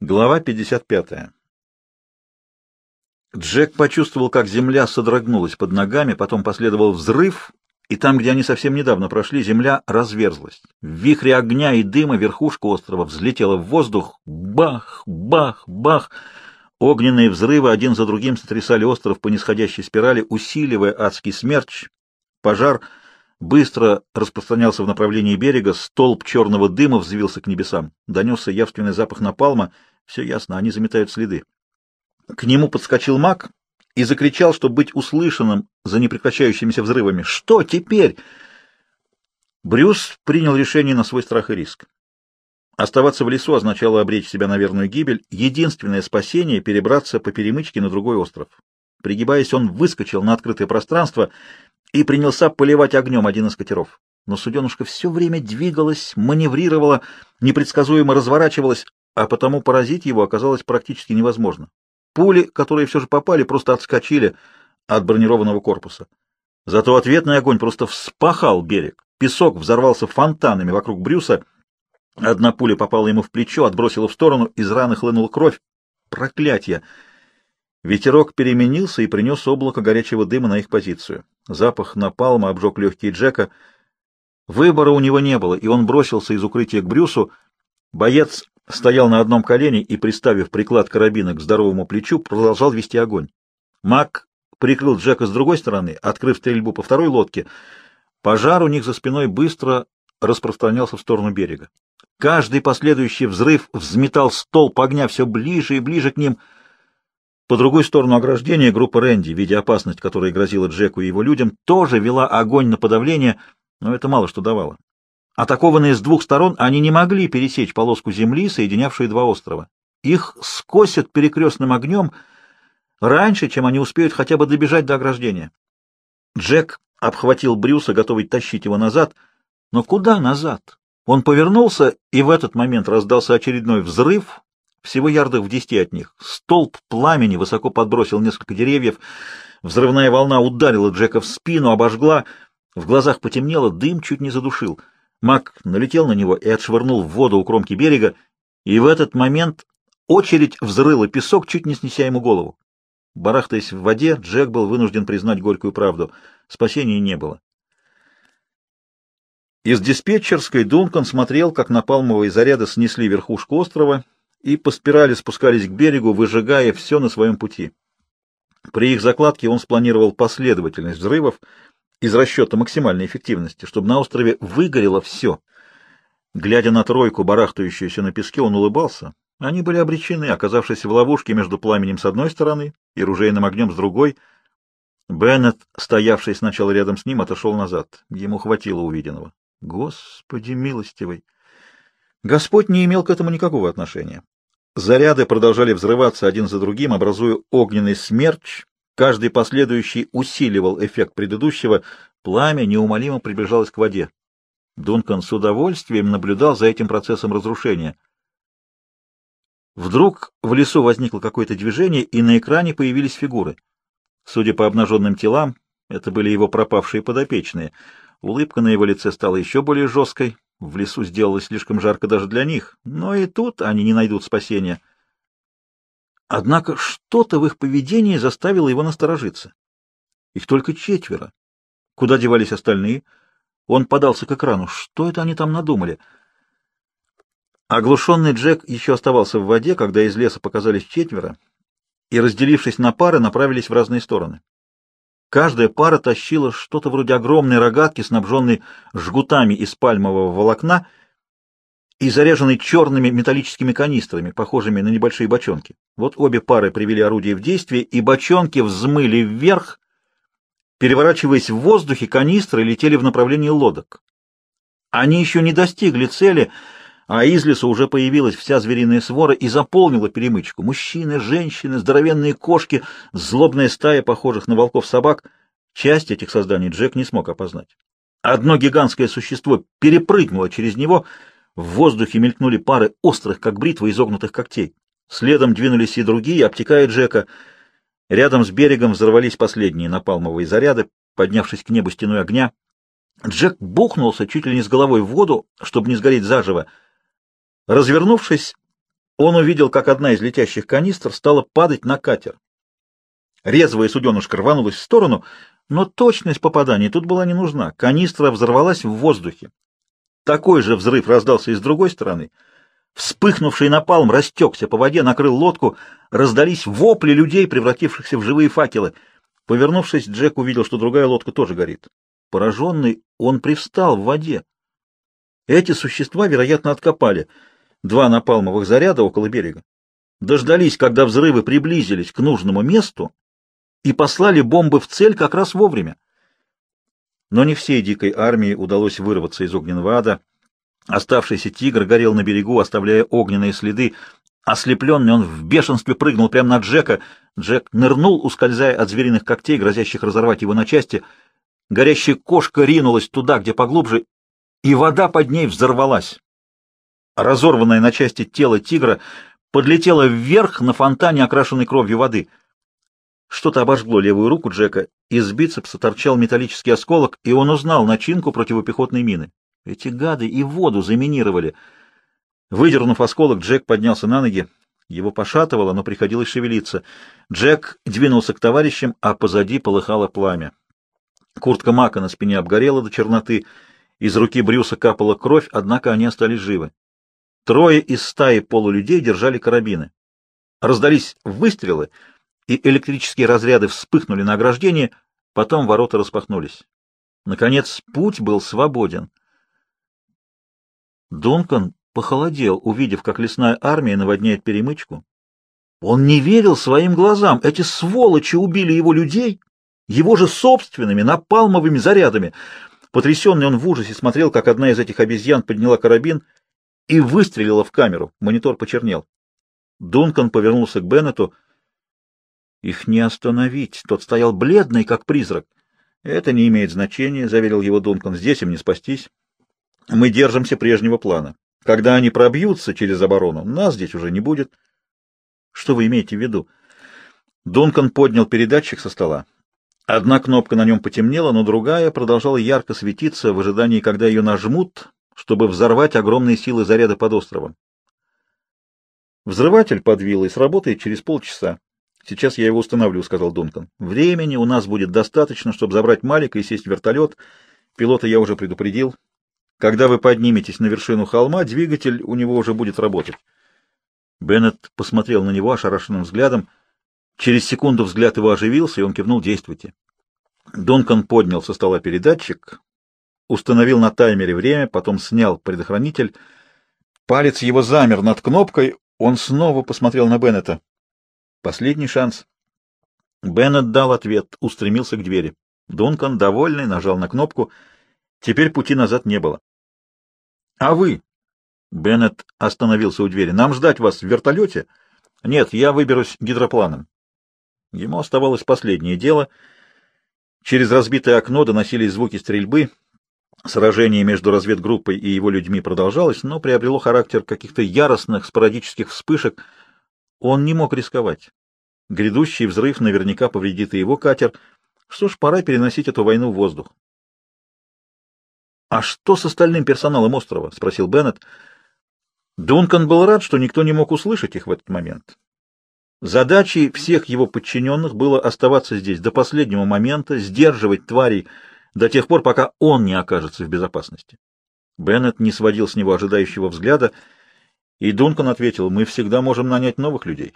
Глава 55. Джек почувствовал, как земля содрогнулась под ногами, потом последовал взрыв, и там, где они совсем недавно прошли, земля разверзлась. В вихре огня и дыма верхушка острова взлетела в воздух. Бах, бах, бах! Огненные взрывы один за другим сотрясали остров по нисходящей спирали, усиливая адский смерч. Пожар быстро распространялся в направлении берега, столб черного дыма взвился к небесам. Донесся явственный запах напалма. Все ясно, они заметают следы. К нему подскочил маг и закричал, чтобы быть услышанным за непрекращающимися взрывами. «Что теперь?» Брюс принял решение на свой страх и риск. Оставаться в лесу означало обречь себя на верную гибель. Единственное спасение — перебраться по перемычке на другой остров. Пригибаясь, он выскочил на открытое пространство и принялся поливать огнем один из катеров. Но суденушка все время двигалась, маневрировала, непредсказуемо разворачивалась, а потому поразить его оказалось практически невозможно. Пули, которые все же попали, просто отскочили от бронированного корпуса. Зато ответный огонь просто вспахал берег. Песок взорвался фонтанами вокруг Брюса. Одна пуля попала ему в плечо, отбросила в сторону, из раны хлынула кровь. Проклятье! Ветерок переменился и принес облако горячего дыма на их позицию. Запах напалма обжег легкие Джека. Выбора у него не было, и он бросился из укрытия к Брюсу. Боец стоял на одном колене и, приставив приклад карабина к здоровому плечу, продолжал вести огонь. Мак прикрыл Джека с другой стороны, открыв стрельбу по второй лодке. Пожар у них за спиной быстро распространялся в сторону берега. Каждый последующий взрыв взметал столб огня все ближе и ближе к ним — по другой сторону ограждения группа Рэнди, видя опасность, которая грозила Джеку и его людям, тоже вела огонь на подавление, но это мало что давало. Атакованные с двух сторон, они не могли пересечь полоску земли, соединявшую два острова. Их скосят перекрестным огнем раньше, чем они успеют хотя бы добежать до ограждения. Джек обхватил Брюса, готовый тащить его назад. Но куда назад? Он повернулся, и в этот момент раздался очередной взрыв, всего ярдах в десяти от них. Столб пламени высоко подбросил несколько деревьев. Взрывная волна ударила Джека в спину, обожгла. В глазах потемнело, дым чуть не задушил. Мак налетел на него и отшвырнул в воду у кромки берега, и в этот момент очередь взрыла песок, чуть не снеся ему голову. Барахтаясь в воде, Джек был вынужден признать горькую правду. Спасения не было. Из диспетчерской Дункан смотрел, как напалмовые заряды снесли верхушку острова и по спирали спускались к берегу, выжигая все на своем пути. При их закладке он спланировал последовательность взрывов из расчета максимальной эффективности, чтобы на острове выгорело все. Глядя на тройку, барахтающуюся на песке, он улыбался. Они были обречены, оказавшись в ловушке между пламенем с одной стороны и ружейным огнем с другой. Беннет, стоявший сначала рядом с ним, отошел назад. Ему хватило увиденного. Господи милостивый! Господь не имел к этому никакого отношения. Заряды продолжали взрываться один за другим, образуя огненный смерч. Каждый последующий усиливал эффект предыдущего. Пламя неумолимо приближалось к воде. Дункан с удовольствием наблюдал за этим процессом разрушения. Вдруг в лесу возникло какое-то движение, и на экране появились фигуры. Судя по обнаженным телам, это были его пропавшие подопечные. Улыбка на его лице стала еще более жесткой, в лесу сделалось слишком жарко даже для них, но и тут они не найдут спасения. Однако что-то в их поведении заставило его насторожиться. Их только четверо. Куда девались остальные? Он подался к экрану. Что это они там надумали? Оглушенный Джек еще оставался в воде, когда из леса показались четверо, и, разделившись на пары, направились в разные стороны. Каждая пара тащила что-то вроде огромной рогатки, снабженной жгутами из пальмового волокна и заряженной черными металлическими канистрами, похожими на небольшие бочонки. Вот обе пары привели орудие в действие, и бочонки взмыли вверх, переворачиваясь в воздухе, канистры летели в направлении лодок. Они еще не достигли цели — а из леса уже появилась вся звериная свора и заполнила перемычку. Мужчины, женщины, здоровенные кошки, злобная стая похожих на волков собак. Часть этих созданий Джек не смог опознать. Одно гигантское существо перепрыгнуло через него, в воздухе мелькнули пары острых, как бритва, изогнутых когтей. Следом двинулись и другие, обтекая Джека. Рядом с берегом взорвались последние напалмовые заряды, поднявшись к небу стеной огня. Джек бухнулся чуть ли не с головой в воду, чтобы не сгореть заживо. Развернувшись, Он увидел, как одна из летящих канистр стала падать на катер. Резвая суденышка рванулась в сторону, но точность попадания тут была не нужна. Канистра взорвалась в воздухе. Такой же взрыв раздался и с другой стороны. Вспыхнувший напалм растекся по воде, накрыл лодку, раздались вопли людей, превратившихся в живые факелы. Повернувшись, Джек увидел, что другая лодка тоже горит. Пораженный, он привстал в воде. Эти существа, вероятно, откопали два напалмовых заряда около берега, дождались, когда взрывы приблизились к нужному месту, и послали бомбы в цель как раз вовремя. Но не всей дикой армии удалось вырваться из огненного ада. Оставшийся тигр горел на берегу, оставляя огненные следы. Ослепленный, он в бешенстве прыгнул прямо на Джека. Джек нырнул, ускользая от звериных когтей, грозящих разорвать его на части. Горящая кошка ринулась туда, где поглубже, и вода под ней взорвалась. Разорванное на части тело тигра подлетело вверх на фонтане, окрашенной кровью воды — что-то обожгло левую руку Джека, из бицепса торчал металлический осколок, и он узнал начинку противопехотной мины. Эти гады и воду заминировали. Выдернув осколок, Джек поднялся на ноги. Его пошатывало, но приходилось шевелиться. Джек двинулся к товарищам, а позади полыхало пламя. Куртка Мака на спине обгорела до черноты, из руки Брюса капала кровь, однако они остались живы. Трое из стаи полулюдей держали карабины. Раздались выстрелы — и электрические разряды вспыхнули на ограждении, потом ворота распахнулись. Наконец, путь был свободен. Дункан похолодел, увидев, как лесная армия наводняет перемычку. Он не верил своим глазам. Эти сволочи убили его людей, его же собственными напалмовыми зарядами. Потрясенный он в ужасе смотрел, как одна из этих обезьян подняла карабин и выстрелила в камеру. Монитор почернел. Дункан повернулся к Беннету — их не остановить. Тот стоял бледный, как призрак. Это не имеет значения, — заверил его Дункан. Здесь им не спастись. Мы держимся прежнего плана. Когда они пробьются через оборону, нас здесь уже не будет. Что вы имеете в виду? Дункан поднял передатчик со стола. Одна кнопка на нем потемнела, но другая продолжала ярко светиться в ожидании, когда ее нажмут, чтобы взорвать огромные силы заряда под островом. Взрыватель под виллой сработает через полчаса. Сейчас я его установлю, — сказал Дункан. Времени у нас будет достаточно, чтобы забрать Малика и сесть в вертолет. Пилота я уже предупредил. Когда вы подниметесь на вершину холма, двигатель у него уже будет работать. Беннет посмотрел на него ошарашенным взглядом. Через секунду взгляд его оживился, и он кивнул «Действуйте». Дункан поднял со стола передатчик, установил на таймере время, потом снял предохранитель. Палец его замер над кнопкой, он снова посмотрел на Беннета. Последний шанс. Беннет дал ответ, устремился к двери. Дункан, довольный, нажал на кнопку. Теперь пути назад не было. — А вы? Беннет остановился у двери. — Нам ждать вас в вертолете? — Нет, я выберусь гидропланом. Ему оставалось последнее дело. Через разбитое окно доносились звуки стрельбы. Сражение между разведгруппой и его людьми продолжалось, но приобрело характер каких-то яростных спорадических вспышек — он не мог рисковать. Грядущий взрыв наверняка повредит и его катер. Что ж, пора переносить эту войну в воздух. — А что с остальным персоналом острова? — спросил Беннет. Дункан был рад, что никто не мог услышать их в этот момент. Задачей всех его подчиненных было оставаться здесь до последнего момента, сдерживать тварей до тех пор, пока он не окажется в безопасности. Беннет не сводил с него ожидающего взгляда — и Дункан ответил, мы всегда можем нанять новых людей.